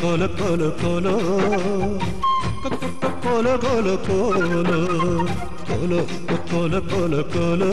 కోలో కోలో కోలో కోలో కోలో కోలో కోలో కోలో కోలో కోలో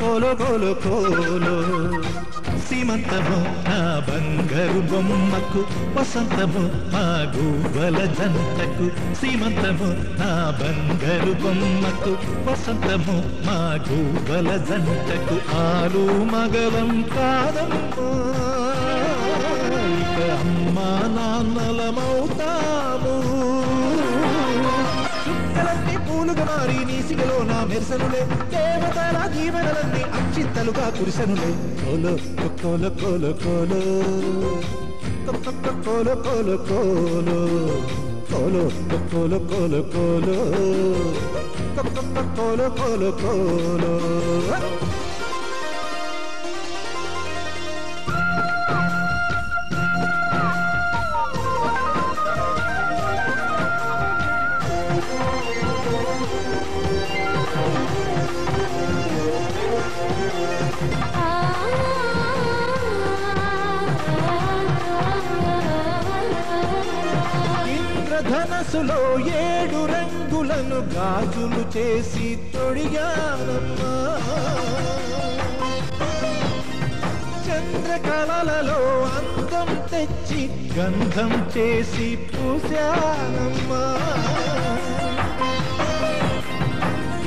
కోలో కోలో కోలో సీమంతము నా బంగారు బొమ్మకు వసంతము మా గువ్వల జంటకు. సీమంతము నా బంగారు బొమ్మకు వసంతము మా గువ్వల జంటకు. ఆలు మగవం కాదమ్మా. ఇక అమ్మా నాన్నలమవుతాము. చుక్కలన్నీ పూలుగా మారి నీసిగలో నా మెరసనులే. దేవతల దీవెనలన్నీ అక్షింతలుగా కురిసెనులే. కోలో కోలో కోలో కోలో. కోలో కోలో కోలో. కోలో కోలో కోలో కోలో. కోలో కోలో కోలో. మనసులో ఏడు రంగులను గాజులు చేసి తొడిగానమ్మా. చంద్రకళలలో అందం తెచ్చి గంధం చేసి పూశానమ్మా.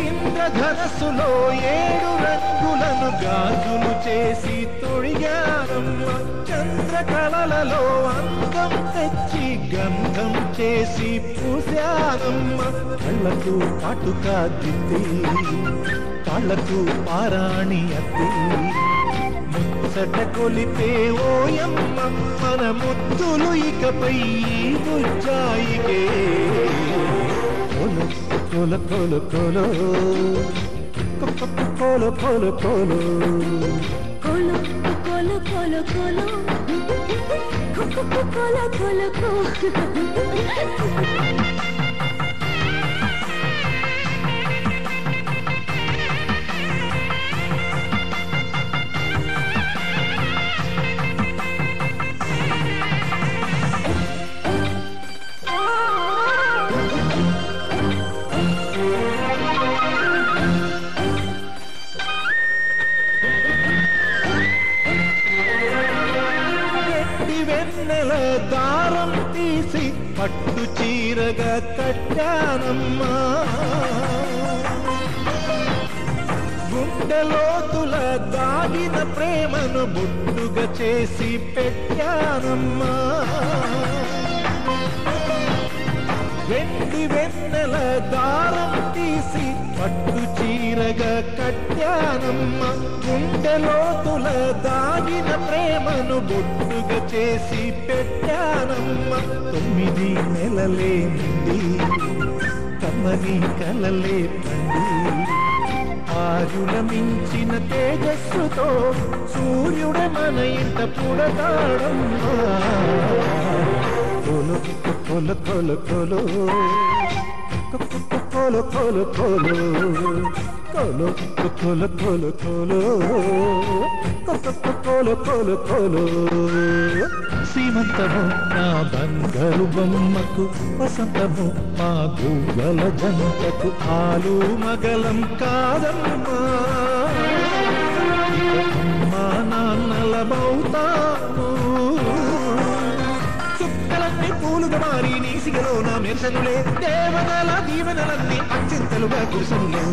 ఇంద్రధనస్సులో ఏడు రంగులను గాజులు చేసి తొడిగారమ్మ. చంద్రకళలలో అందం తెచ్చి గంధం చేసి పూశారమ్మ. కళ్ళకు కాటుక దిద్ది కాళ్ళకు పారాణి అద్ది. ముచ్చట కొలిపే ఓయమ్మ మన ముద్దులు ఇకపై బుజ్జాయిగే polo, polo, polo, polo. Polo, polo, polo. Polo, polo, polo, polo. Polo, polo, polo, polo. పట్టు చీరగా కట్టానమ్మా. గుండెలోతుల దాగిన ప్రేమను బుట్టుగా చేసి పెట్టానమ్మా. వెండి వెన్నెల దారం తీసి పట్టు చీరగా కట్టానమ్మ. గుండెలోతుల దాగిన ప్రేమను బొట్టుగా చేసి పెట్టానమ్మ. కలలే నెలలే నుండి కమ్మని కలలే పండి ఆరుల మించిన తేజస్సుతో సూర్యుడ మన ఇంట పుడతాడమ్మా. కోలో కోలో కొలు కొలు కొలు కొలు కొలు కొలు కొలు కొలు కొలు కోలో కోలో కోలో సీమంతము నా బంగారు బొమ్మకు వసంతము మా గువ్వల జంతకు ఆలు మగలం కాదమ్మా ఇక అమ్మా నాన్నలమవుతాము చుక్కలన్నీ పూలుగా మారి నీసిగలో నా మెరసనులే దేవతల దీవెనలన్నీ అత్యంతలుగా కురుసనులే